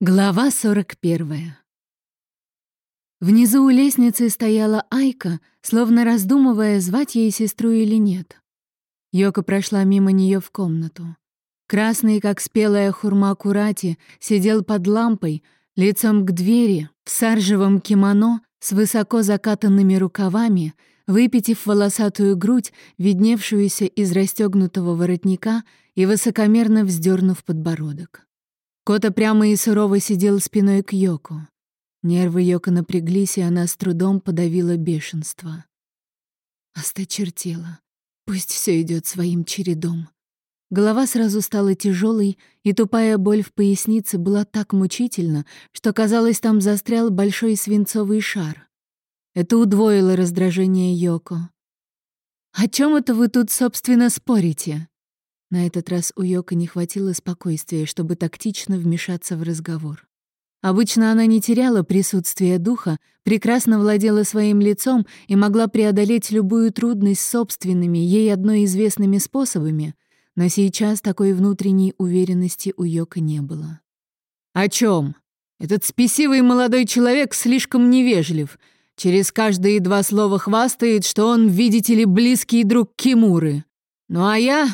Глава 41. Внизу у лестницы стояла Айка, словно раздумывая, звать ей сестру или нет. Йока прошла мимо нее в комнату. Красный, как спелая хурма Курати, сидел под лампой, лицом к двери, в саржевом кимоно, с высоко закатанными рукавами, выпитив волосатую грудь, видневшуюся из расстегнутого воротника и высокомерно вздернув подбородок. Кота прямо и сурово сидел спиной к Йоку. Нервы Йока напряглись, и она с трудом подавила бешенство. Осточертела. Пусть все идет своим чередом. Голова сразу стала тяжелой, и тупая боль в пояснице была так мучительна, что, казалось, там застрял большой свинцовый шар. Это удвоило раздражение Йоко. «О чем это вы тут, собственно, спорите?» На этот раз у Йока не хватило спокойствия, чтобы тактично вмешаться в разговор. Обычно она не теряла присутствия духа, прекрасно владела своим лицом и могла преодолеть любую трудность собственными, ей одной известными способами, но сейчас такой внутренней уверенности у Йока не было. «О чем? Этот спесивый молодой человек слишком невежлив. Через каждые два слова хвастает, что он, видите ли, близкий друг Кимуры. Ну а я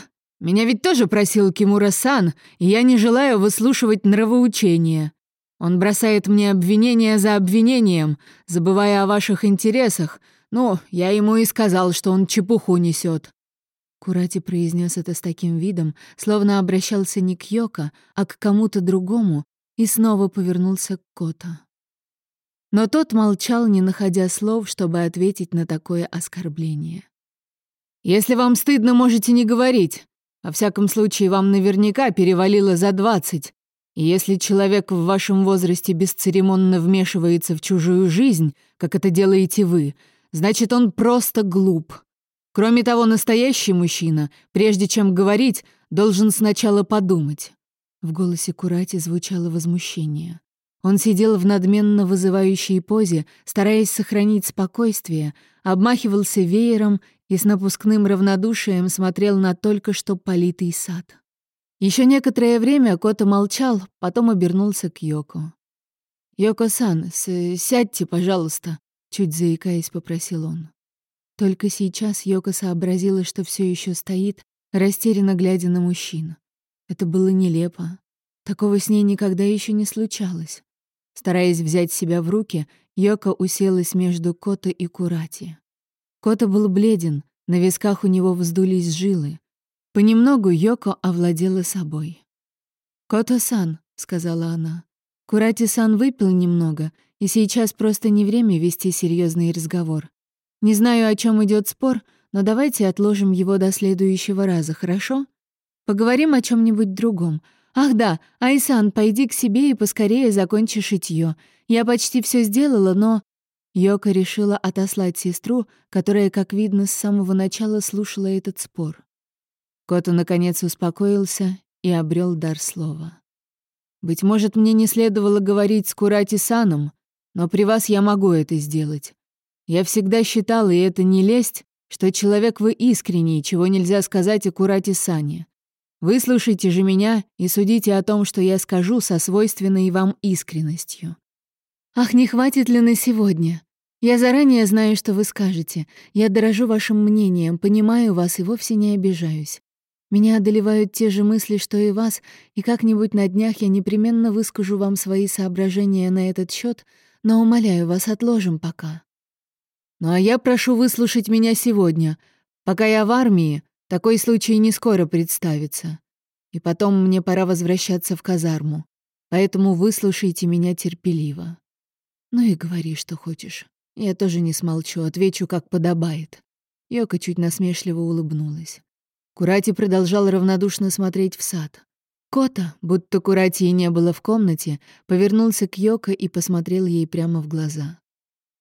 меня ведь тоже просил Кимура-сан, и я не желаю выслушивать нравоучения. Он бросает мне обвинение за обвинением, забывая о ваших интересах. Ну, я ему и сказал, что он чепуху несет. Курати произнес это с таким видом, словно обращался не к Йоко, а к кому-то другому, и снова повернулся к Кота. Но тот молчал, не находя слов, чтобы ответить на такое оскорбление. «Если вам стыдно, можете не говорить. Во всяком случае, вам наверняка перевалило за двадцать. И если человек в вашем возрасте бесцеремонно вмешивается в чужую жизнь, как это делаете вы, значит, он просто глуп. Кроме того, настоящий мужчина, прежде чем говорить, должен сначала подумать. В голосе Курати звучало возмущение. Он сидел в надменно вызывающей позе, стараясь сохранить спокойствие, обмахивался веером и с напускным равнодушием смотрел на только что политый сад. Еще некоторое время Кота молчал, потом обернулся к Йоко. «Йоко-сан, сядьте, пожалуйста», — чуть заикаясь, попросил он. Только сейчас Йоко сообразила, что все еще стоит, растерянно глядя на мужчину. Это было нелепо. Такого с ней никогда еще не случалось. Стараясь взять себя в руки, Йоко уселась между Кота и Курати. Кота был бледен, на висках у него вздулись жилы. Понемногу Йоко овладела собой. «Кото-сан», — сказала она, — «Курати-сан выпил немного, и сейчас просто не время вести серьезный разговор. Не знаю, о чем идет спор, но давайте отложим его до следующего раза, хорошо? Поговорим о чем нибудь другом. Ах да, Айсан, пойди к себе и поскорее закончи шитьё. Я почти все сделала, но Йока решила отослать сестру, которая, как видно, с самого начала слушала этот спор. Кота, наконец, успокоился и обрел дар слова. «Быть может, мне не следовало говорить с Курати-саном, но при вас я могу это сделать. Я всегда считала, и это не лесть, что человек вы искренний, чего нельзя сказать о Курати-сане. Выслушайте же меня и судите о том, что я скажу со свойственной вам искренностью. Ах, не хватит ли на сегодня? Я заранее знаю, что вы скажете. Я дорожу вашим мнением, понимаю вас и вовсе не обижаюсь. Меня одолевают те же мысли, что и вас, и как-нибудь на днях я непременно выскажу вам свои соображения на этот счет, но умоляю вас, отложим пока. Ну а я прошу выслушать меня сегодня. Пока я в армии, такой случай не скоро представится. И потом мне пора возвращаться в казарму. Поэтому выслушайте меня терпеливо. Ну и говори, что хочешь. Я тоже не смолчу, отвечу, как подобает. Йока чуть насмешливо улыбнулась. Курати продолжал равнодушно смотреть в сад. Кота, будто Курати и не было в комнате, повернулся к Йоко и посмотрел ей прямо в глаза.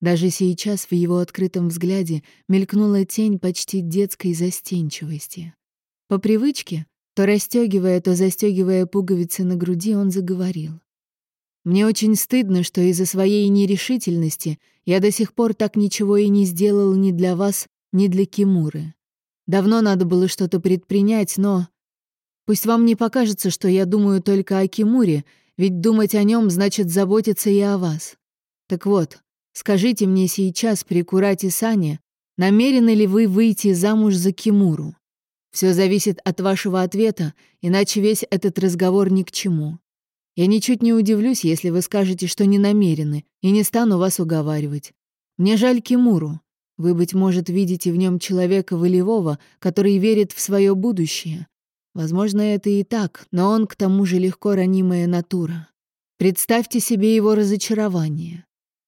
Даже сейчас в его открытом взгляде мелькнула тень почти детской застенчивости. По привычке, то расстегивая, то застегивая пуговицы на груди, он заговорил. Мне очень стыдно, что из-за своей нерешительности я до сих пор так ничего и не сделал ни для вас, ни для Кимуры. Давно надо было что-то предпринять, но... Пусть вам не покажется, что я думаю только о Кимуре, ведь думать о нем значит заботиться и о вас. Так вот, скажите мне сейчас при Курате Сане, намерены ли вы выйти замуж за Кимуру? Все зависит от вашего ответа, иначе весь этот разговор ни к чему. Я ничуть не удивлюсь, если вы скажете, что не намерены, и не стану вас уговаривать. Мне жаль Кимуру. Вы, быть может, видите в нем человека волевого, который верит в свое будущее. Возможно, это и так, но он к тому же легко ранимая натура. Представьте себе его разочарование.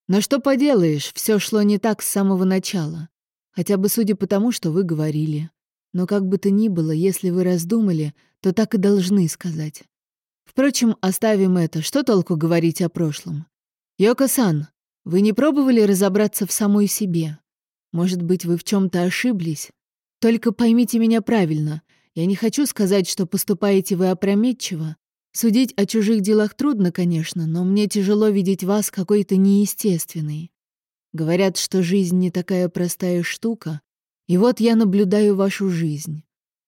Но что поделаешь, все шло не так с самого начала. Хотя бы судя по тому, что вы говорили. Но как бы то ни было, если вы раздумали, то так и должны сказать. Впрочем, оставим это. Что толку говорить о прошлом? Йоко-сан, вы не пробовали разобраться в самой себе? Может быть, вы в чем то ошиблись? Только поймите меня правильно. Я не хочу сказать, что поступаете вы опрометчиво. Судить о чужих делах трудно, конечно, но мне тяжело видеть вас какой-то неестественной. Говорят, что жизнь не такая простая штука, и вот я наблюдаю вашу жизнь.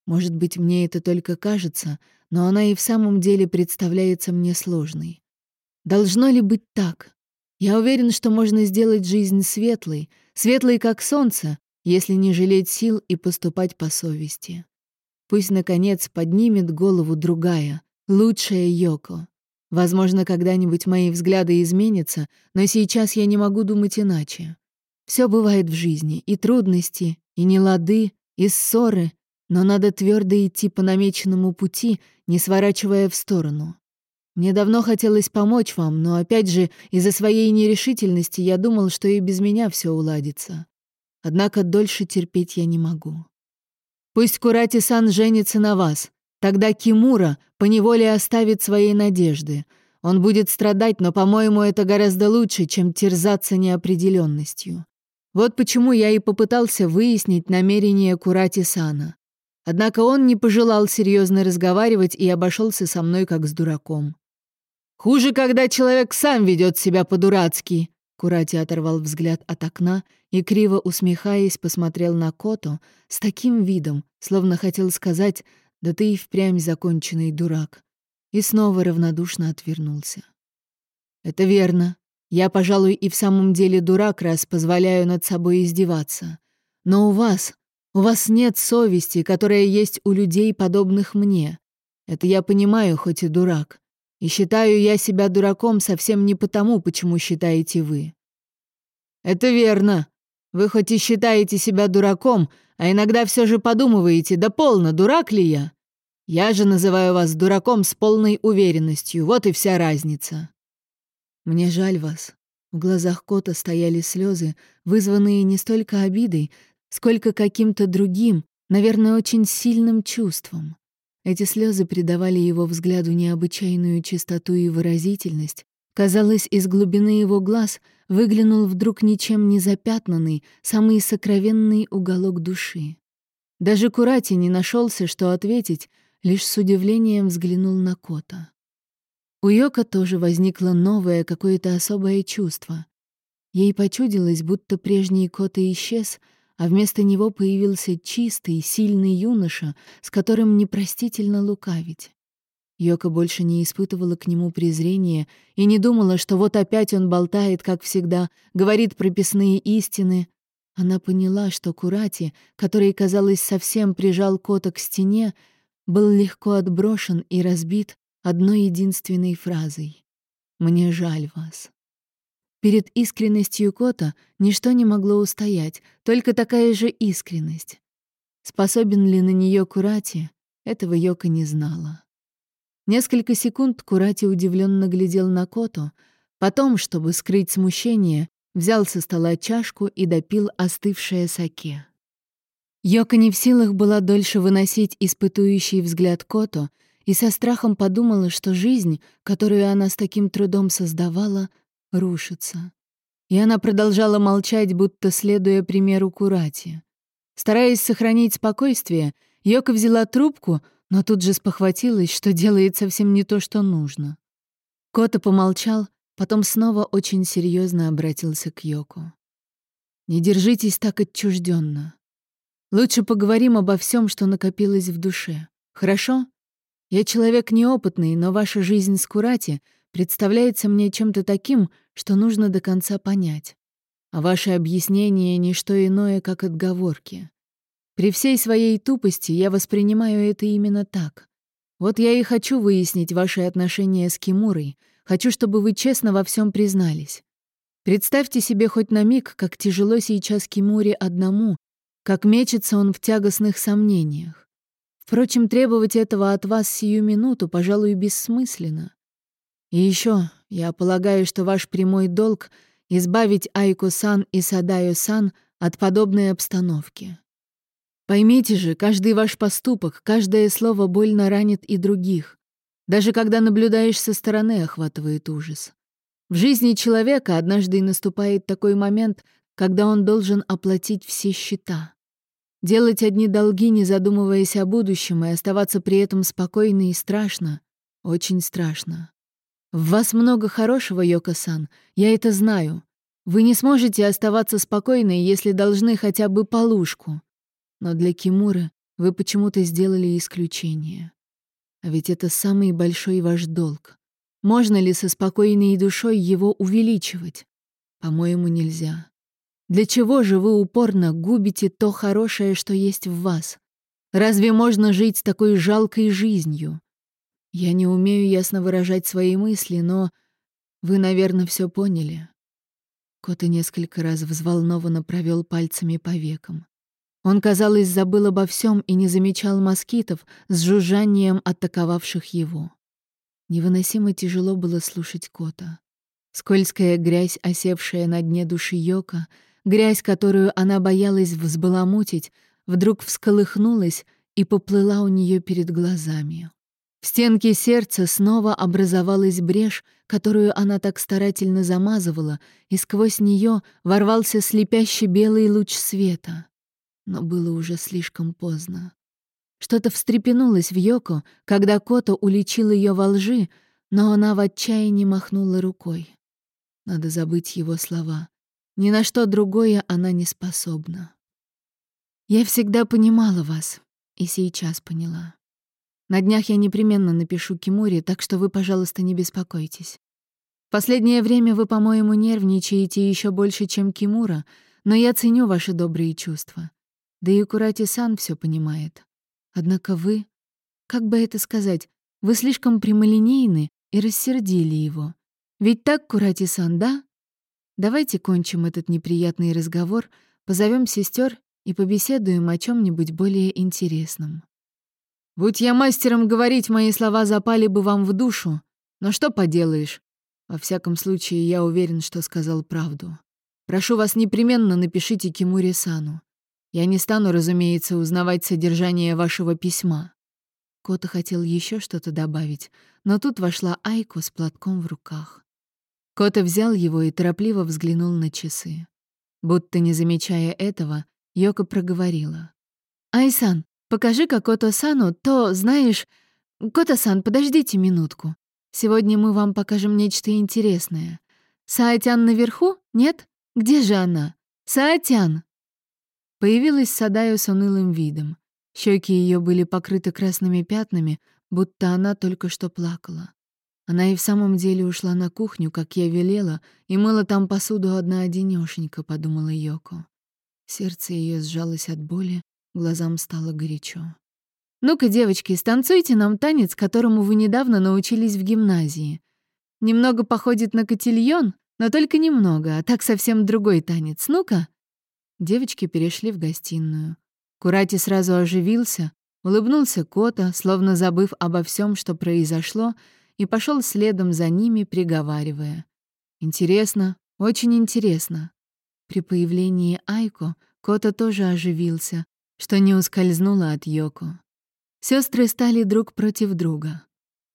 Может быть, мне это только кажется, но она и в самом деле представляется мне сложной. Должно ли быть так? Я уверен, что можно сделать жизнь светлой, светлой как солнце, если не жалеть сил и поступать по совести. Пусть, наконец, поднимет голову другая, лучшая Йоко. Возможно, когда-нибудь мои взгляды изменятся, но сейчас я не могу думать иначе. Все бывает в жизни, и трудности, и нелады, и ссоры, но надо твердо идти по намеченному пути, не сворачивая в сторону. Мне давно хотелось помочь вам, но опять же, из-за своей нерешительности я думал, что и без меня все уладится. Однако дольше терпеть я не могу. Пусть Курати-сан женится на вас. Тогда Кимура поневоле оставит свои надежды. Он будет страдать, но, по-моему, это гораздо лучше, чем терзаться неопределенностью. Вот почему я и попытался выяснить намерения Курати-сана. Однако он не пожелал серьезно разговаривать и обошелся со мной как с дураком. «Хуже, когда человек сам ведет себя по-дурацки», Курати оторвал взгляд от окна и, криво усмехаясь, посмотрел на Кото с таким видом, словно хотел сказать «Да ты и впрямь законченный дурак», и снова равнодушно отвернулся. «Это верно. Я, пожалуй, и в самом деле дурак, раз позволяю над собой издеваться. Но у вас, у вас нет совести, которая есть у людей, подобных мне. Это я понимаю, хоть и дурак. И считаю я себя дураком совсем не потому, почему считаете вы. Это верно. Вы хоть и считаете себя дураком, а иногда все же подумываете, да полно, дурак ли я? Я же называю вас дураком с полной уверенностью, вот и вся разница. Мне жаль вас. В глазах кота стояли слезы, вызванные не столько обидой, сколько каким-то другим, наверное, очень сильным чувством. Эти слезы придавали его взгляду необычайную чистоту и выразительность. Казалось, из глубины его глаз выглянул вдруг ничем не запятнанный, самый сокровенный уголок души. Даже Курати не нашелся, что ответить, лишь с удивлением взглянул на кота. У Йока тоже возникло новое, какое-то особое чувство. Ей почудилось, будто прежний кот и исчез — а вместо него появился чистый, сильный юноша, с которым непростительно лукавить. Йока больше не испытывала к нему презрения и не думала, что вот опять он болтает, как всегда, говорит прописные истины. Она поняла, что Курати, который, казалось, совсем прижал кота к стене, был легко отброшен и разбит одной единственной фразой «Мне жаль вас». Перед искренностью Кота ничто не могло устоять, только такая же искренность. Способен ли на нее Курати, этого Йока не знала. Несколько секунд Курати удивленно глядел на Коту, потом, чтобы скрыть смущение, взял со стола чашку и допил остывшее саке. Йока не в силах была дольше выносить испытующий взгляд Кото и со страхом подумала, что жизнь, которую она с таким трудом создавала, рушится. И она продолжала молчать, будто следуя примеру Курати. Стараясь сохранить спокойствие, Йока взяла трубку, но тут же спохватилась, что делает совсем не то, что нужно. Кота помолчал, потом снова очень серьезно обратился к Йоку. «Не держитесь так отчужденно. Лучше поговорим обо всем, что накопилось в душе. Хорошо? Я человек неопытный, но ваша жизнь с Курати — представляется мне чем-то таким, что нужно до конца понять. А ваши объяснения — не что иное, как отговорки. При всей своей тупости я воспринимаю это именно так. Вот я и хочу выяснить ваши отношения с Кимурой, хочу, чтобы вы честно во всем признались. Представьте себе хоть на миг, как тяжело сейчас Кимуре одному, как мечется он в тягостных сомнениях. Впрочем, требовать этого от вас сию минуту, пожалуй, бессмысленно. И еще, я полагаю, что ваш прямой долг — избавить Айко-сан и Садаю-сан от подобной обстановки. Поймите же, каждый ваш поступок, каждое слово больно ранит и других. Даже когда наблюдаешь со стороны, охватывает ужас. В жизни человека однажды наступает такой момент, когда он должен оплатить все счета. Делать одни долги, не задумываясь о будущем, и оставаться при этом спокойно и страшно, очень страшно. В вас много хорошего, Йоко-сан, я это знаю. Вы не сможете оставаться спокойной, если должны хотя бы полушку. Но для Кимуры вы почему-то сделали исключение. А ведь это самый большой ваш долг. Можно ли со спокойной душой его увеличивать? По-моему, нельзя. Для чего же вы упорно губите то хорошее, что есть в вас? Разве можно жить с такой жалкой жизнью? Я не умею ясно выражать свои мысли, но вы, наверное, все поняли. Кота несколько раз взволнованно провел пальцами по векам. Он, казалось, забыл обо всем и не замечал москитов с жужжанием атаковавших его. Невыносимо тяжело было слушать кота. Скользкая грязь, осевшая на дне души Йока, грязь, которую она боялась взбаламутить, вдруг всколыхнулась и поплыла у нее перед глазами. В стенке сердца снова образовалась брешь, которую она так старательно замазывала, и сквозь нее ворвался слепящий белый луч света но было уже слишком поздно. Что-то встрепенулось в Йоко, когда Кота уличил ее во лжи, но она в отчаянии махнула рукой. Надо забыть его слова. Ни на что другое она не способна. Я всегда понимала вас, и сейчас поняла. На днях я непременно напишу Кимуре, так что вы, пожалуйста, не беспокойтесь. Последнее время вы, по-моему, нервничаете еще больше, чем Кимура, но я ценю ваши добрые чувства. Да и Курати-сан все понимает. Однако вы, как бы это сказать, вы слишком прямолинейны и рассердили его. Ведь так, Курати-сан, да? Давайте кончим этот неприятный разговор, позовем сестер и побеседуем о чем нибудь более интересном. Будь я мастером говорить, мои слова запали бы вам в душу. Но что поделаешь? Во всяком случае, я уверен, что сказал правду. Прошу вас, непременно напишите Кимури-сану. Я не стану, разумеется, узнавать содержание вашего письма». Кота хотел еще что-то добавить, но тут вошла Айко с платком в руках. Кота взял его и торопливо взглянул на часы. Будто не замечая этого, Йока проговорила. «Айсан, покажи-ка Кото-сану то, знаешь... Кота-сан, подождите минутку. Сегодня мы вам покажем нечто интересное. Саатян наверху? Нет? Где же она? Саатян!» Появилась Садаю с унылым видом. Щеки ее были покрыты красными пятнами, будто она только что плакала. Она и в самом деле ушла на кухню, как я велела, и мыла там посуду одна одинёшенька, подумала Йоко. Сердце ее сжалось от боли, глазам стало горячо. «Ну-ка, девочки, станцуйте нам танец, которому вы недавно научились в гимназии. Немного походит на котильон, но только немного, а так совсем другой танец. Ну-ка!» Девочки перешли в гостиную. Курати сразу оживился, улыбнулся Кота, словно забыв обо всем, что произошло, и пошел следом за ними, приговаривая. «Интересно, очень интересно». При появлении Айко Кота тоже оживился, что не ускользнуло от Йоко. Сестры стали друг против друга.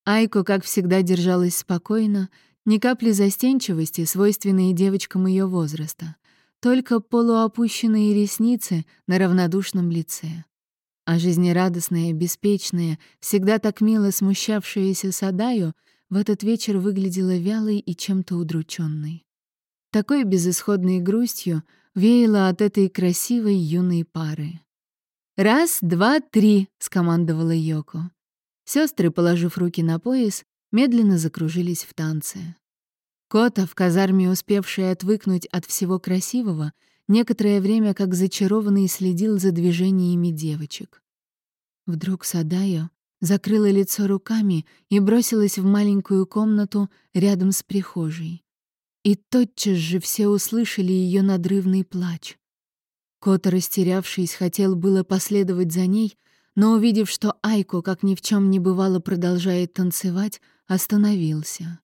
Айко, как всегда, держалась спокойно, ни капли застенчивости, свойственной девочкам ее возраста только полуопущенные ресницы на равнодушном лице. А жизнерадостная, беспечная, всегда так мило смущавшаяся Садаю в этот вечер выглядела вялой и чем-то удрученной. Такой безысходной грустью веяло от этой красивой юной пары. «Раз, два, три!» — скомандовала Йоко. Сестры, положив руки на пояс, медленно закружились в танце. Кота, в казарме успевший отвыкнуть от всего красивого, некоторое время как зачарованный следил за движениями девочек. Вдруг Садайо закрыла лицо руками и бросилась в маленькую комнату рядом с прихожей. И тотчас же все услышали ее надрывный плач. Кот, растерявшись, хотел было последовать за ней, но, увидев, что Айко, как ни в чем не бывало, продолжает танцевать, остановился.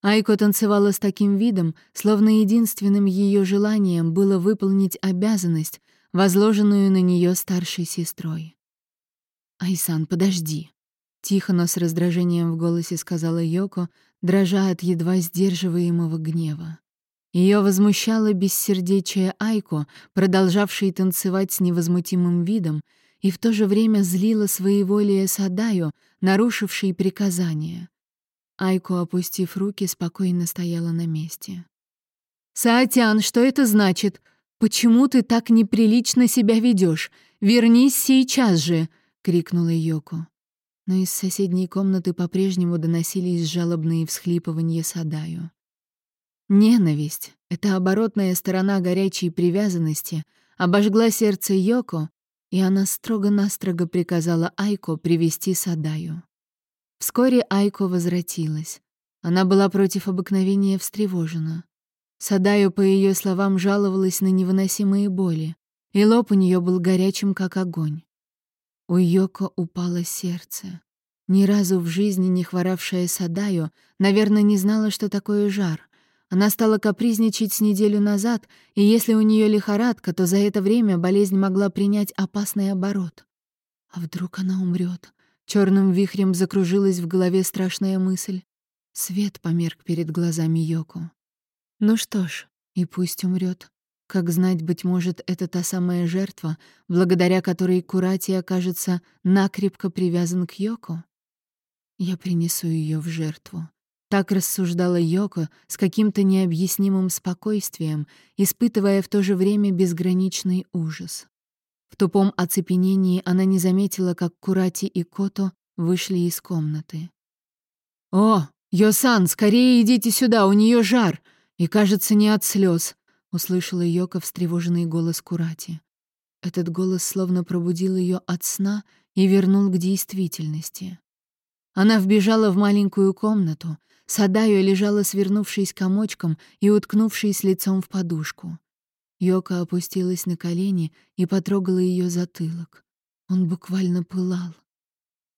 Айко танцевала с таким видом, словно единственным ее желанием было выполнить обязанность, возложенную на нее старшей сестрой. «Айсан, подожди», — тихо, но с раздражением в голосе сказала Йоко, дрожа от едва сдерживаемого гнева. Ее возмущало бессердечие Айко, продолжавшей танцевать с невозмутимым видом, и в то же время злило своеволие Садаю, нарушившей приказание. Айко, опустив руки, спокойно стояла на месте. «Саатян, что это значит? Почему ты так неприлично себя ведешь? Вернись сейчас же!» — крикнула Йоко. Но из соседней комнаты по-прежнему доносились жалобные всхлипывания Садаю. Ненависть — это оборотная сторона горячей привязанности, обожгла сердце Йоко, и она строго-настрого приказала Айко привести Садаю. Вскоре Айко возвратилась. Она была против обыкновения встревожена. Садаю, по ее словам, жаловалась на невыносимые боли, и лоб у нее был горячим, как огонь. У Йоко упало сердце. Ни разу в жизни не хворавшая Садаю, наверное, не знала, что такое жар. Она стала капризничать с неделю назад, и если у нее лихорадка, то за это время болезнь могла принять опасный оборот. А вдруг она умрет? Черным вихрем закружилась в голове страшная мысль. Свет померк перед глазами Йоко. Ну что ж, и пусть умрет. Как знать, быть может, это та самая жертва, благодаря которой Курати окажется накрепко привязан к Йоко? Я принесу ее в жертву. Так рассуждала Йоко с каким-то необъяснимым спокойствием, испытывая в то же время безграничный ужас. В тупом оцепенении она не заметила, как Курати и Кото вышли из комнаты. «О, Йосан, скорее идите сюда, у нее жар! И, кажется, не от слез, услышала Йока встревоженный голос Курати. Этот голос словно пробудил ее от сна и вернул к действительности. Она вбежала в маленькую комнату. Садаю лежала, свернувшись комочком и уткнувшись лицом в подушку. Йока опустилась на колени и потрогала ее затылок. Он буквально пылал.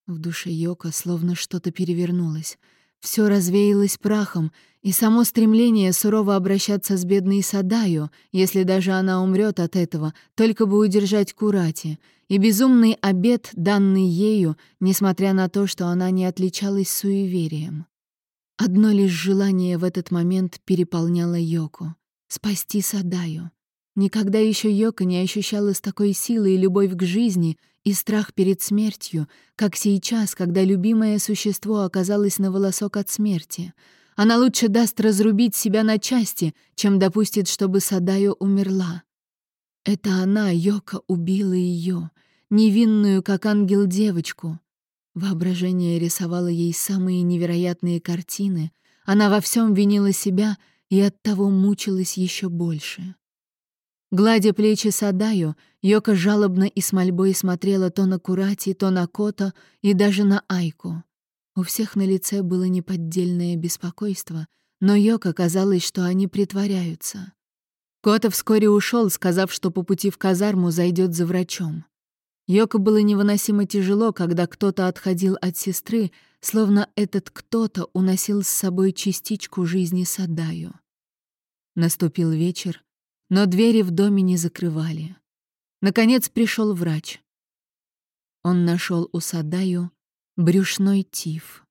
В душе Йока словно что-то перевернулось. Все развеялось прахом, и само стремление сурово обращаться с бедной Садаю, если даже она умрет от этого, только бы удержать Курати, и безумный обет, данный ею, несмотря на то, что она не отличалась суеверием. Одно лишь желание в этот момент переполняло Йоку — спасти Садаю. Никогда еще Йока не ощущала с такой силой любовь к жизни и страх перед смертью, как сейчас, когда любимое существо оказалось на волосок от смерти. Она лучше даст разрубить себя на части, чем допустит, чтобы Садаю умерла. Это она, Йока, убила ее, невинную, как ангел, девочку. Воображение рисовало ей самые невероятные картины. Она во всем винила себя и оттого мучилась еще больше. Гладя плечи Садаю, Йока жалобно и с мольбой смотрела то на Курати, то на Кота и даже на Айку. У всех на лице было неподдельное беспокойство, но Йока казалось, что они притворяются. Кота вскоре ушел, сказав, что по пути в казарму зайдет за врачом. Йока было невыносимо тяжело, когда кто-то отходил от сестры, словно этот кто-то уносил с собой частичку жизни Садаю. Наступил вечер, но двери в доме не закрывали. Наконец пришел врач. Он нашел у Садаю брюшной тиф.